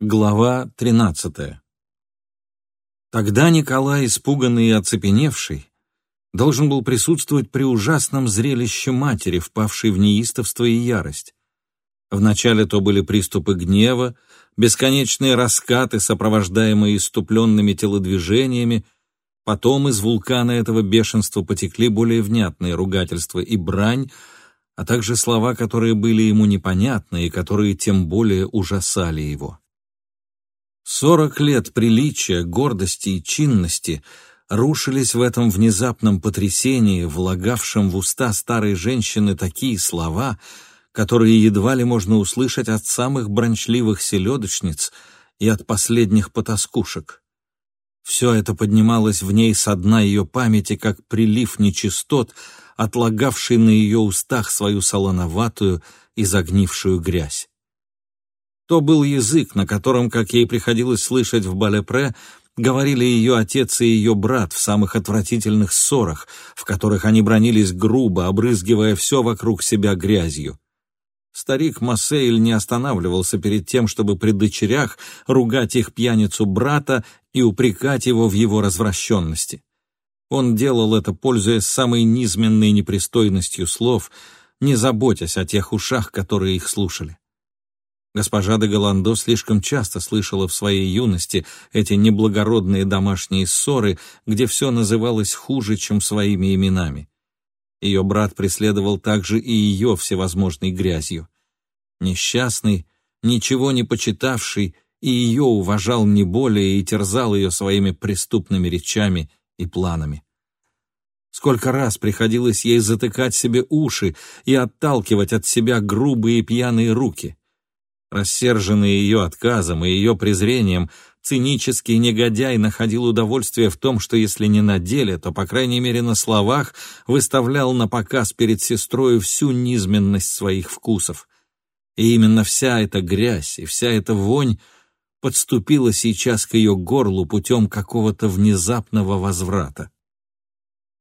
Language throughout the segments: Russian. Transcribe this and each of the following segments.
Глава 13. Тогда Николай, испуганный и оцепеневший, должен был присутствовать при ужасном зрелище матери, впавшей в неистовство и ярость. Вначале то были приступы гнева, бесконечные раскаты, сопровождаемые иступленными телодвижениями, потом из вулкана этого бешенства потекли более внятные ругательства и брань, а также слова, которые были ему непонятны и которые тем более ужасали его. Сорок лет приличия, гордости и чинности рушились в этом внезапном потрясении, влагавшем в уста старой женщины такие слова, которые едва ли можно услышать от самых брончливых селедочниц и от последних потаскушек. Все это поднималось в ней со дна ее памяти, как прилив нечистот, отлагавший на ее устах свою солоноватую и загнившую грязь. То был язык, на котором, как ей приходилось слышать в Балепре, говорили ее отец и ее брат в самых отвратительных ссорах, в которых они бронились грубо, обрызгивая все вокруг себя грязью. Старик Массейль не останавливался перед тем, чтобы при дочерях ругать их пьяницу брата и упрекать его в его развращенности. Он делал это, пользуясь самой низменной непристойностью слов, не заботясь о тех ушах, которые их слушали. Госпожа де Голландо слишком часто слышала в своей юности эти неблагородные домашние ссоры, где все называлось хуже, чем своими именами. Ее брат преследовал также и ее всевозможной грязью. Несчастный, ничего не почитавший, и ее уважал не более и терзал ее своими преступными речами и планами. Сколько раз приходилось ей затыкать себе уши и отталкивать от себя грубые пьяные руки — Рассерженный ее отказом и ее презрением, цинический негодяй находил удовольствие в том, что если не на деле, то, по крайней мере, на словах выставлял на показ перед сестрой всю низменность своих вкусов. И именно вся эта грязь и вся эта вонь подступила сейчас к ее горлу путем какого-то внезапного возврата.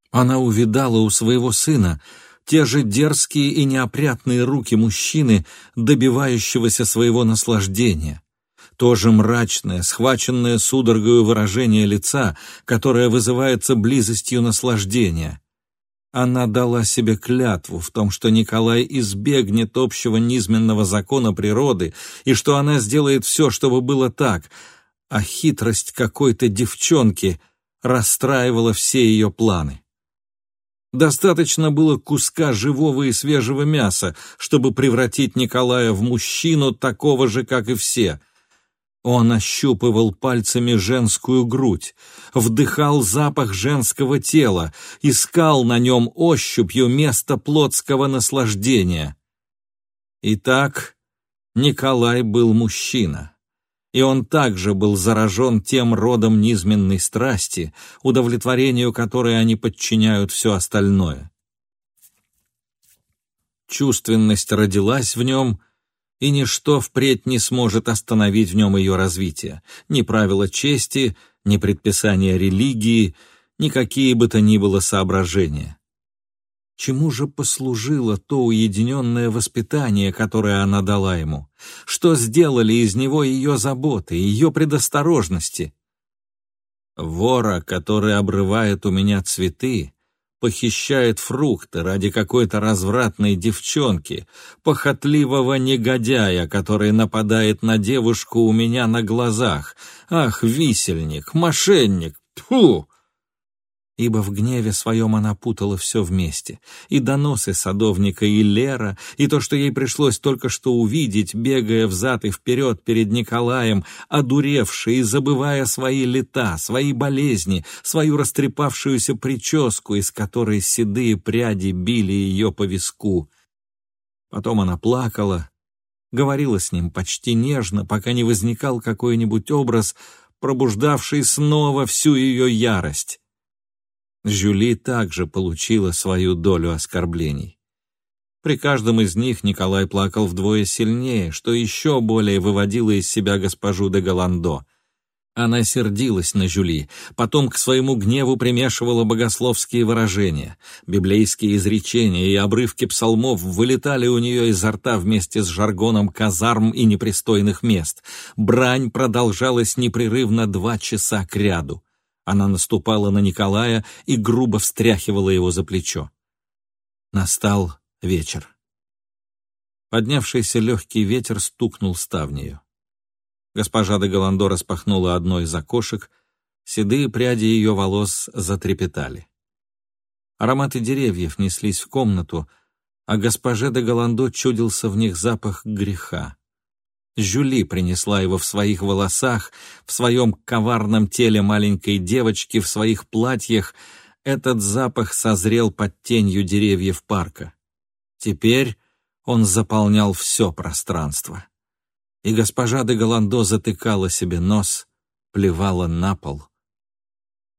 Она увидала у своего сына те же дерзкие и неопрятные руки мужчины, добивающегося своего наслаждения, то же мрачное, схваченное судорогою выражение лица, которое вызывается близостью наслаждения. Она дала себе клятву в том, что Николай избегнет общего низменного закона природы и что она сделает все, чтобы было так, а хитрость какой-то девчонки расстраивала все ее планы. Достаточно было куска живого и свежего мяса, чтобы превратить Николая в мужчину такого же, как и все. Он ощупывал пальцами женскую грудь, вдыхал запах женского тела, искал на нем ощупью место плотского наслаждения. Итак, Николай был мужчина и он также был заражен тем родом низменной страсти, удовлетворению которой они подчиняют все остальное. Чувственность родилась в нем, и ничто впредь не сможет остановить в нем ее развитие, ни правила чести, ни предписания религии, ни какие бы то ни было соображения. Чему же послужило то уединенное воспитание, которое она дала ему? Что сделали из него ее заботы, ее предосторожности? Вора, который обрывает у меня цветы, похищает фрукты ради какой-то развратной девчонки, похотливого негодяя, который нападает на девушку у меня на глазах. Ах, висельник, мошенник, тьфу! Ибо в гневе своем она путала все вместе, и доносы садовника, и Лера, и то, что ей пришлось только что увидеть, бегая взад и вперед перед Николаем, одуревшей и забывая свои лета, свои болезни, свою растрепавшуюся прическу, из которой седые пряди били ее по виску. Потом она плакала, говорила с ним почти нежно, пока не возникал какой-нибудь образ, пробуждавший снова всю ее ярость. Жюли также получила свою долю оскорблений. При каждом из них Николай плакал вдвое сильнее, что еще более выводило из себя госпожу де Голландо. Она сердилась на Жюли, потом к своему гневу примешивала богословские выражения. Библейские изречения и обрывки псалмов вылетали у нее изо рта вместе с жаргоном казарм и непристойных мест. Брань продолжалась непрерывно два часа кряду. Она наступала на Николая и грубо встряхивала его за плечо. Настал вечер. Поднявшийся легкий ветер стукнул ставнею. Госпожа де Голландо распахнула одно из окошек, седые пряди ее волос затрепетали. Ароматы деревьев неслись в комнату, а госпоже де Голландо чудился в них запах греха. Жюли принесла его в своих волосах, в своем коварном теле маленькой девочки, в своих платьях. Этот запах созрел под тенью деревьев парка. Теперь он заполнял все пространство и госпожа де Голландо затыкала себе нос, плевала на пол.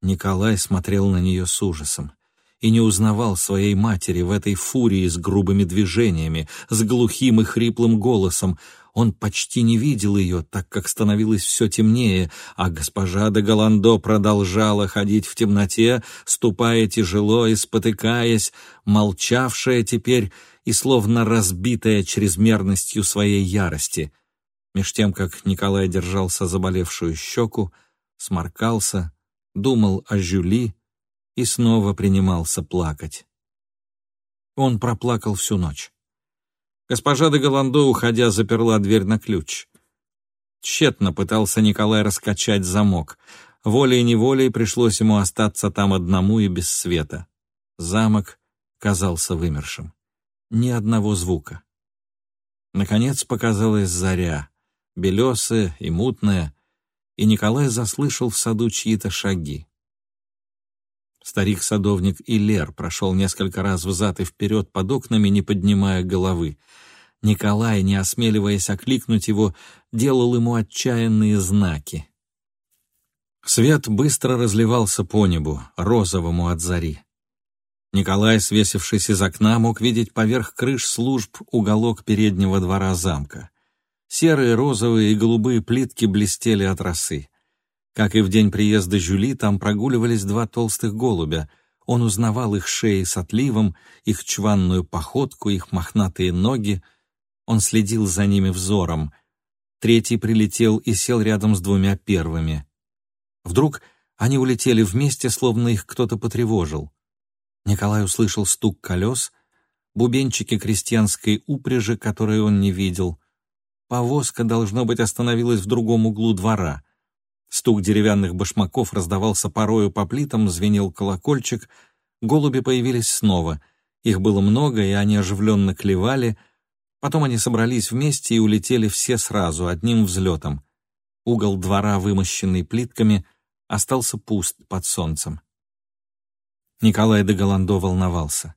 Николай смотрел на нее с ужасом и не узнавал своей матери в этой фурии с грубыми движениями, с глухим и хриплым голосом. Он почти не видел ее, так как становилось все темнее, а госпожа де Голландо продолжала ходить в темноте, ступая тяжело и спотыкаясь, молчавшая теперь и словно разбитая чрезмерностью своей ярости — меж тем, как Николай держался заболевшую щеку, сморкался, думал о Жюли и снова принимался плакать. Он проплакал всю ночь. Госпожа де Голландо, уходя, заперла дверь на ключ. Тщетно пытался Николай раскачать замок. Волей-неволей пришлось ему остаться там одному и без света. Замок казался вымершим. Ни одного звука. Наконец показалась заря белесая и мутная, и Николай заслышал в саду чьи-то шаги. Старик-садовник Илер прошел несколько раз взад и вперед под окнами, не поднимая головы. Николай, не осмеливаясь окликнуть его, делал ему отчаянные знаки. Свет быстро разливался по небу, розовому от зари. Николай, свесившись из окна, мог видеть поверх крыш служб уголок переднего двора замка. Серые, розовые и голубые плитки блестели от росы. Как и в день приезда Жюли, там прогуливались два толстых голубя. Он узнавал их шеи с отливом, их чванную походку, их мохнатые ноги. Он следил за ними взором. Третий прилетел и сел рядом с двумя первыми. Вдруг они улетели вместе, словно их кто-то потревожил. Николай услышал стук колес, бубенчики крестьянской упряжи, которые он не видел — Повозка, должно быть, остановилась в другом углу двора. Стук деревянных башмаков раздавался порою по плитам, звенел колокольчик. Голуби появились снова. Их было много, и они оживленно клевали. Потом они собрались вместе и улетели все сразу, одним взлетом. Угол двора, вымощенный плитками, остался пуст под солнцем. Николай де Голландо волновался.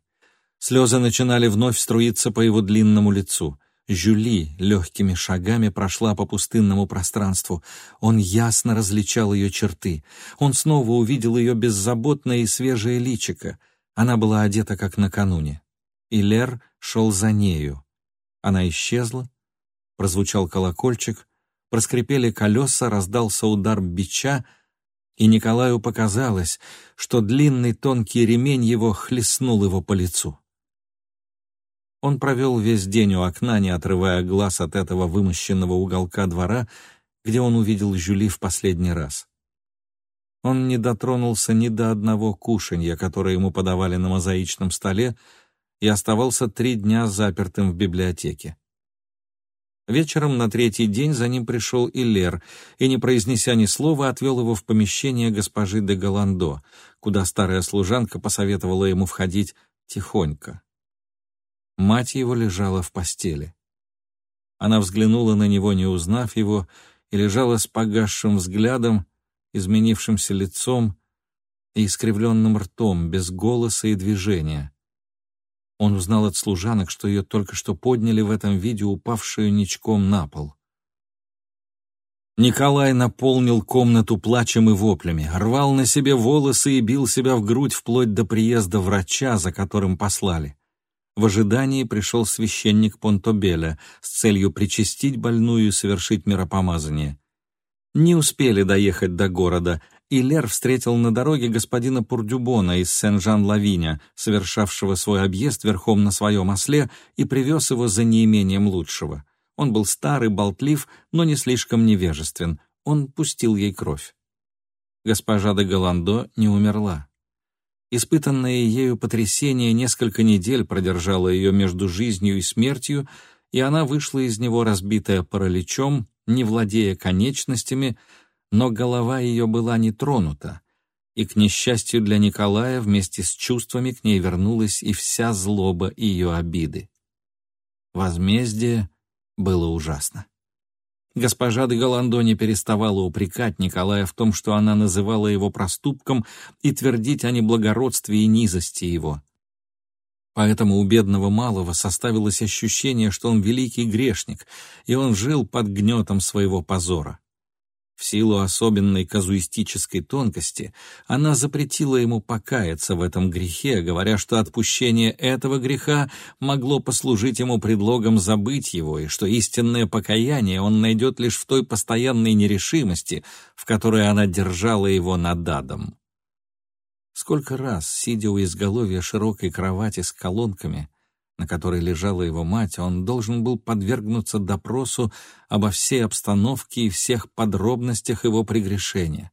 Слезы начинали вновь струиться по его длинному лицу — Жюли легкими шагами прошла по пустынному пространству. Он ясно различал ее черты. Он снова увидел ее беззаботное и свежее личико. Она была одета, как накануне. И Лер шел за нею. Она исчезла. Прозвучал колокольчик. Проскрипели колеса, раздался удар бича, и Николаю показалось, что длинный тонкий ремень его хлестнул его по лицу. Он провел весь день у окна, не отрывая глаз от этого вымощенного уголка двора, где он увидел Жюли в последний раз. Он не дотронулся ни до одного кушанья, которое ему подавали на мозаичном столе, и оставался три дня запертым в библиотеке. Вечером на третий день за ним пришел Иллер и, не произнеся ни слова, отвел его в помещение госпожи де Голландо, куда старая служанка посоветовала ему входить тихонько. Мать его лежала в постели. Она взглянула на него, не узнав его, и лежала с погасшим взглядом, изменившимся лицом и искривленным ртом, без голоса и движения. Он узнал от служанок, что ее только что подняли в этом виде, упавшую ничком на пол. Николай наполнил комнату плачем и воплями, рвал на себе волосы и бил себя в грудь вплоть до приезда врача, за которым послали. В ожидании пришел священник Понтобеля с целью причастить больную и совершить миропомазание. Не успели доехать до города, и Лер встретил на дороге господина Пурдюбона из Сен-Жан-Лавиня, совершавшего свой объезд верхом на своем осле, и привез его за неимением лучшего. Он был старый, болтлив, но не слишком невежествен. Он пустил ей кровь. Госпожа де Голландо не умерла. Испытанное ею потрясение несколько недель продержало ее между жизнью и смертью, и она вышла из него разбитая параличом, не владея конечностями, но голова ее была не тронута, и, к несчастью для Николая, вместе с чувствами к ней вернулась и вся злоба ее обиды. Возмездие было ужасно. Госпожа де Голландо не переставала упрекать Николая в том, что она называла его проступком, и твердить о неблагородстве и низости его. Поэтому у бедного малого составилось ощущение, что он великий грешник, и он жил под гнетом своего позора. В силу особенной казуистической тонкости она запретила ему покаяться в этом грехе, говоря, что отпущение этого греха могло послужить ему предлогом забыть его, и что истинное покаяние он найдет лишь в той постоянной нерешимости, в которой она держала его над адом. Сколько раз, сидя у изголовья широкой кровати с колонками, на которой лежала его мать, он должен был подвергнуться допросу обо всей обстановке и всех подробностях его прегрешения.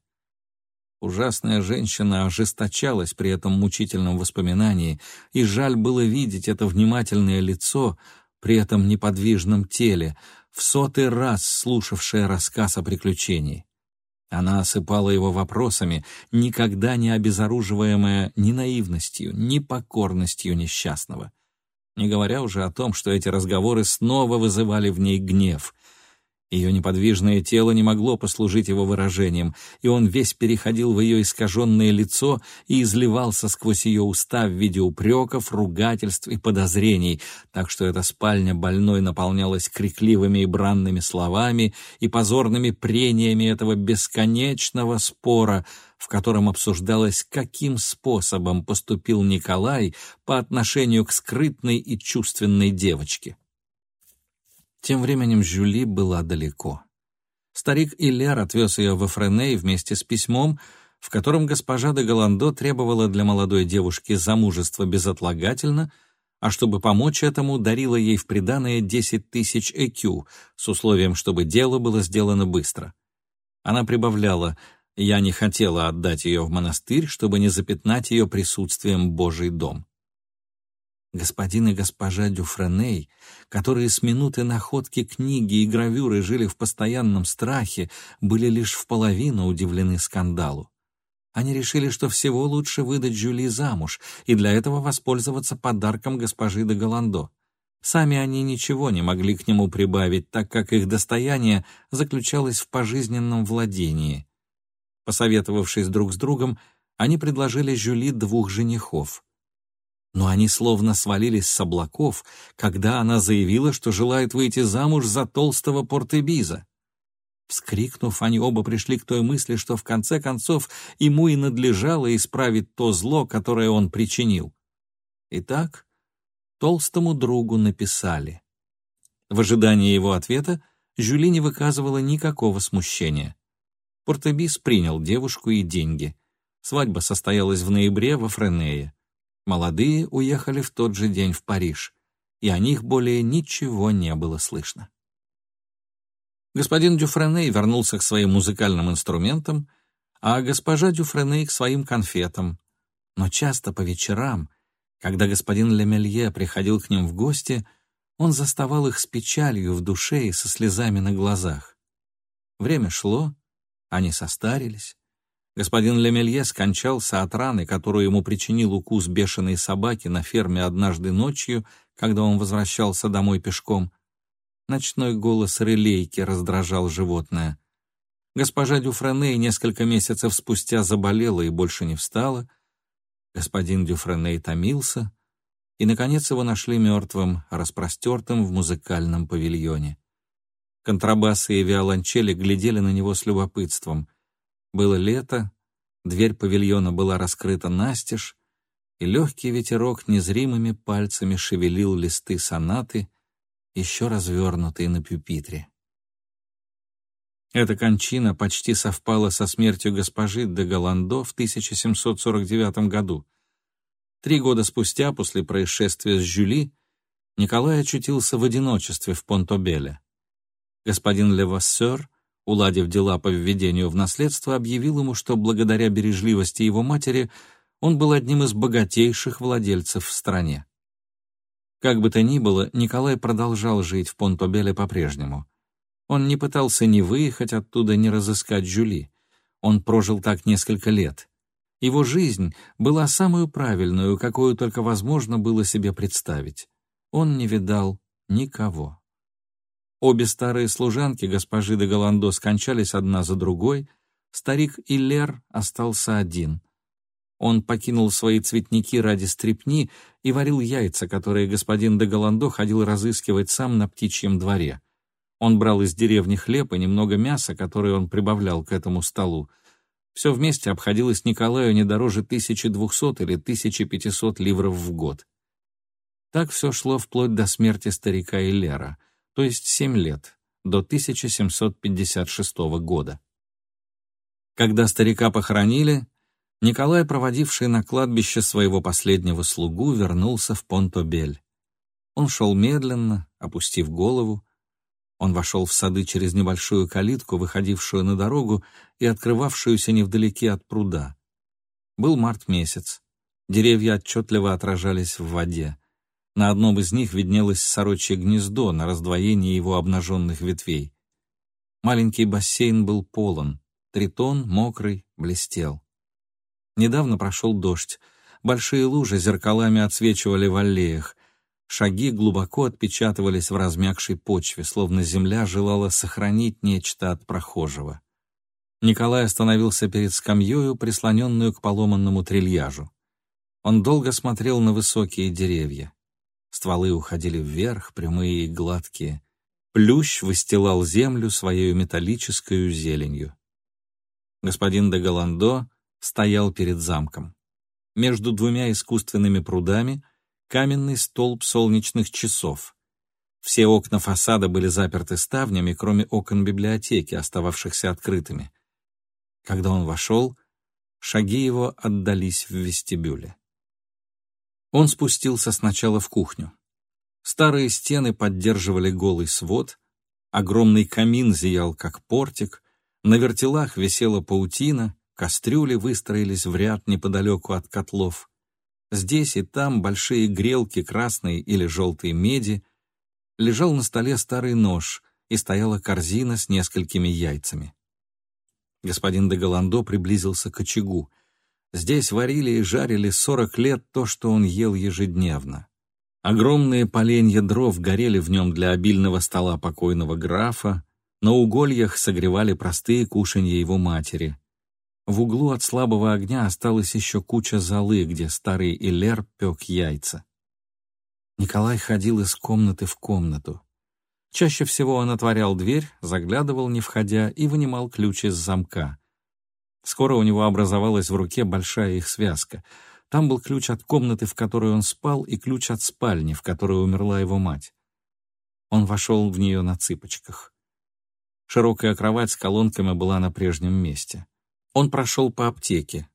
Ужасная женщина ожесточалась при этом мучительном воспоминании, и жаль было видеть это внимательное лицо при этом неподвижном теле, в сотый раз слушавшее рассказ о приключении. Она осыпала его вопросами, никогда не обезоруживаемая ни наивностью, ни покорностью несчастного. Не говоря уже о том, что эти разговоры снова вызывали в ней гнев — ее неподвижное тело не могло послужить его выражением, и он весь переходил в ее искаженное лицо и изливался сквозь ее уста в виде упреков, ругательств и подозрений, так что эта спальня больной наполнялась крикливыми и бранными словами и позорными прениями этого бесконечного спора, в котором обсуждалось, каким способом поступил Николай по отношению к скрытной и чувственной девочке. Тем временем Жюли была далеко. Старик Иллер отвез ее во Френей вместе с письмом, в котором госпожа де Голландо требовала для молодой девушки замужества безотлагательно, а чтобы помочь этому, дарила ей в приданое 10 тысяч экю с условием, чтобы дело было сделано быстро. Она прибавляла «Я не хотела отдать ее в монастырь, чтобы не запятнать ее присутствием Божий дом». Господин и госпожа Дюфреней, которые с минуты находки книги и гравюры жили в постоянном страхе, были лишь в половину удивлены скандалу. Они решили, что всего лучше выдать Жюли замуж и для этого воспользоваться подарком госпожи де Голландо. Сами они ничего не могли к нему прибавить, так как их достояние заключалось в пожизненном владении. Посоветовавшись друг с другом, они предложили Жюли двух женихов — но они словно свалились с облаков, когда она заявила, что желает выйти замуж за толстого портебиза. Вскрикнув, они оба пришли к той мысли, что в конце концов ему и надлежало исправить то зло, которое он причинил. Итак, толстому другу написали. В ожидании его ответа Жюли не выказывала никакого смущения. Портебис принял девушку и деньги. Свадьба состоялась в ноябре во Френее. Молодые уехали в тот же день в Париж, и о них более ничего не было слышно. Господин Дюфреней вернулся к своим музыкальным инструментам, а госпожа Дюфреней к своим конфетам. Но часто по вечерам, когда господин Лемелье приходил к ним в гости, он заставал их с печалью в душе и со слезами на глазах. Время шло, они состарились, Господин Лемелье скончался от раны, которую ему причинил укус бешеной собаки на ферме однажды ночью, когда он возвращался домой пешком. Ночной голос релейки раздражал животное. Госпожа Дюфреней несколько месяцев спустя заболела и больше не встала. Господин Дюфреней томился, и, наконец, его нашли мертвым, распростертым в музыкальном павильоне. Контрабасы и виолончели глядели на него с любопытством — было лето, дверь павильона была раскрыта настежь, и легкий ветерок незримыми пальцами шевелил листы сонаты, еще развернутые на пюпитре. Эта кончина почти совпала со смертью госпожи де Голландо в 1749 году. Три года спустя, после происшествия с Жюли, Николай очутился в одиночестве в Понтобеле. Господин Левассер, уладив дела по введению в наследство, объявил ему, что благодаря бережливости его матери он был одним из богатейших владельцев в стране. Как бы то ни было, Николай продолжал жить в Понтобеле по-прежнему. Он не пытался ни выехать оттуда, ни разыскать Жюли. Он прожил так несколько лет. Его жизнь была самую правильную, какую только возможно было себе представить. Он не видал никого. Обе старые служанки госпожи де Голландо скончались одна за другой, старик Иллер остался один. Он покинул свои цветники ради стрепни и варил яйца, которые господин де Голландо ходил разыскивать сам на птичьем дворе. Он брал из деревни хлеб и немного мяса, которое он прибавлял к этому столу. Все вместе обходилось Николаю не дороже 1200 или 1500 ливров в год. Так все шло вплоть до смерти старика Иллера, то есть семь лет, до 1756 года. Когда старика похоронили, Николай, проводивший на кладбище своего последнего слугу, вернулся в Понтобель. Он шел медленно, опустив голову, он вошел в сады через небольшую калитку, выходившую на дорогу и открывавшуюся невдалеке от пруда. Был март месяц. Деревья отчетливо отражались в воде. На одном из них виднелось сорочье гнездо на раздвоении его обнаженных ветвей. Маленький бассейн был полон. Тритон, мокрый, блестел. Недавно прошел дождь. Большие лужи зеркалами отсвечивали в аллеях. Шаги глубоко отпечатывались в размягшей почве, словно земля желала сохранить нечто от прохожего. Николай остановился перед скамьёю, прислоненную к поломанному трильяжу. Он долго смотрел на высокие деревья. Стволы уходили вверх, прямые и гладкие. Плющ выстилал землю своей металлической зеленью. Господин де Голландо стоял перед замком. Между двумя искусственными прудами — каменный столб солнечных часов. Все окна фасада были заперты ставнями, кроме окон библиотеки, остававшихся открытыми. Когда он вошел, шаги его отдались в вестибюле. Он спустился сначала в кухню. Старые стены поддерживали голый свод, огромный камин зиял, как портик, на вертелах висела паутина, кастрюли выстроились в ряд неподалеку от котлов. Здесь и там большие грелки красной или желтой меди. Лежал на столе старый нож, и стояла корзина с несколькими яйцами. Господин де Голландо приблизился к очагу. Здесь варили и жарили сорок лет то, что он ел ежедневно. Огромные поленья дров горели в нем для обильного стола покойного графа, на угольях согревали простые кушанья его матери. В углу от слабого огня осталась еще куча золы, где старый Илер пек яйца. Николай ходил из комнаты в комнату. Чаще всего он отворял дверь, заглядывал, не входя, и вынимал ключ из замка. Скоро у него образовалась в руке большая их связка. Там был ключ от комнаты, в которой он спал, и ключ от спальни, в которой умерла его мать. Он вошел в нее на цыпочках. Широкая кровать с колонками была на прежнем месте. Он прошел по аптеке.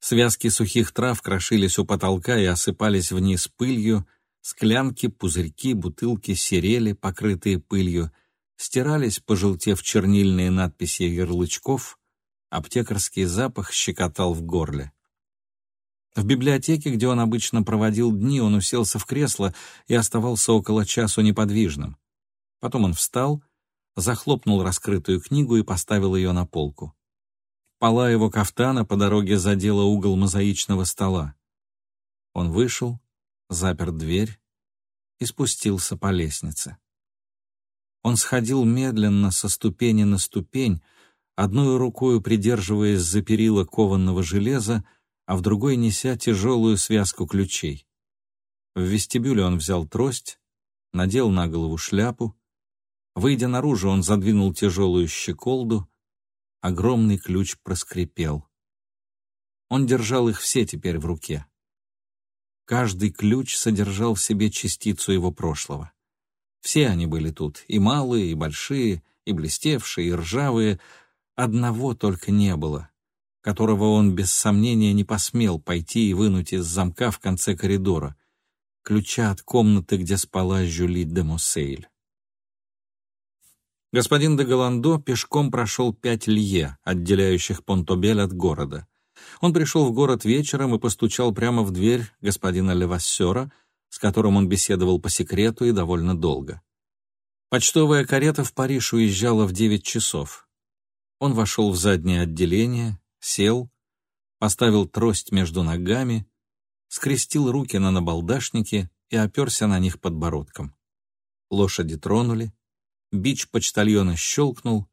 Связки сухих трав крошились у потолка и осыпались вниз пылью, склянки, пузырьки, бутылки серели, покрытые пылью, стирались, пожелтев чернильные надписи ярлычков, аптекарский запах щекотал в горле. В библиотеке, где он обычно проводил дни, он уселся в кресло и оставался около часу неподвижным. Потом он встал, захлопнул раскрытую книгу и поставил ее на полку. Пола его кафтана по дороге задела угол мозаичного стола. Он вышел, запер дверь и спустился по лестнице. Он сходил медленно со ступени на ступень, одной рукой придерживаясь за перила кованного железа, а в другой неся тяжелую связку ключей. В вестибюле он взял трость, надел на голову шляпу. Выйдя наружу, он задвинул тяжелую щеколду, огромный ключ проскрипел. Он держал их все теперь в руке. Каждый ключ содержал в себе частицу его прошлого. Все они были тут, и малые, и большие, и блестевшие, и ржавые, одного только не было, которого он без сомнения не посмел пойти и вынуть из замка в конце коридора, ключа от комнаты, где спала Жюли де Муссейль. Господин де Голландо пешком прошел пять лье, отделяющих Понтобель от города. Он пришел в город вечером и постучал прямо в дверь господина Левассера, с которым он беседовал по секрету и довольно долго. Почтовая карета в Париж уезжала в девять часов. Он вошел в заднее отделение, сел, поставил трость между ногами, скрестил руки на набалдашнике и оперся на них подбородком. Лошади тронули, бич почтальона щелкнул,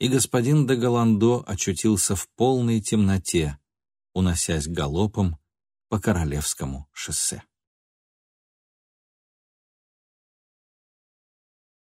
и господин де Голландо очутился в полной темноте, уносясь галопом по Королевскому шоссе.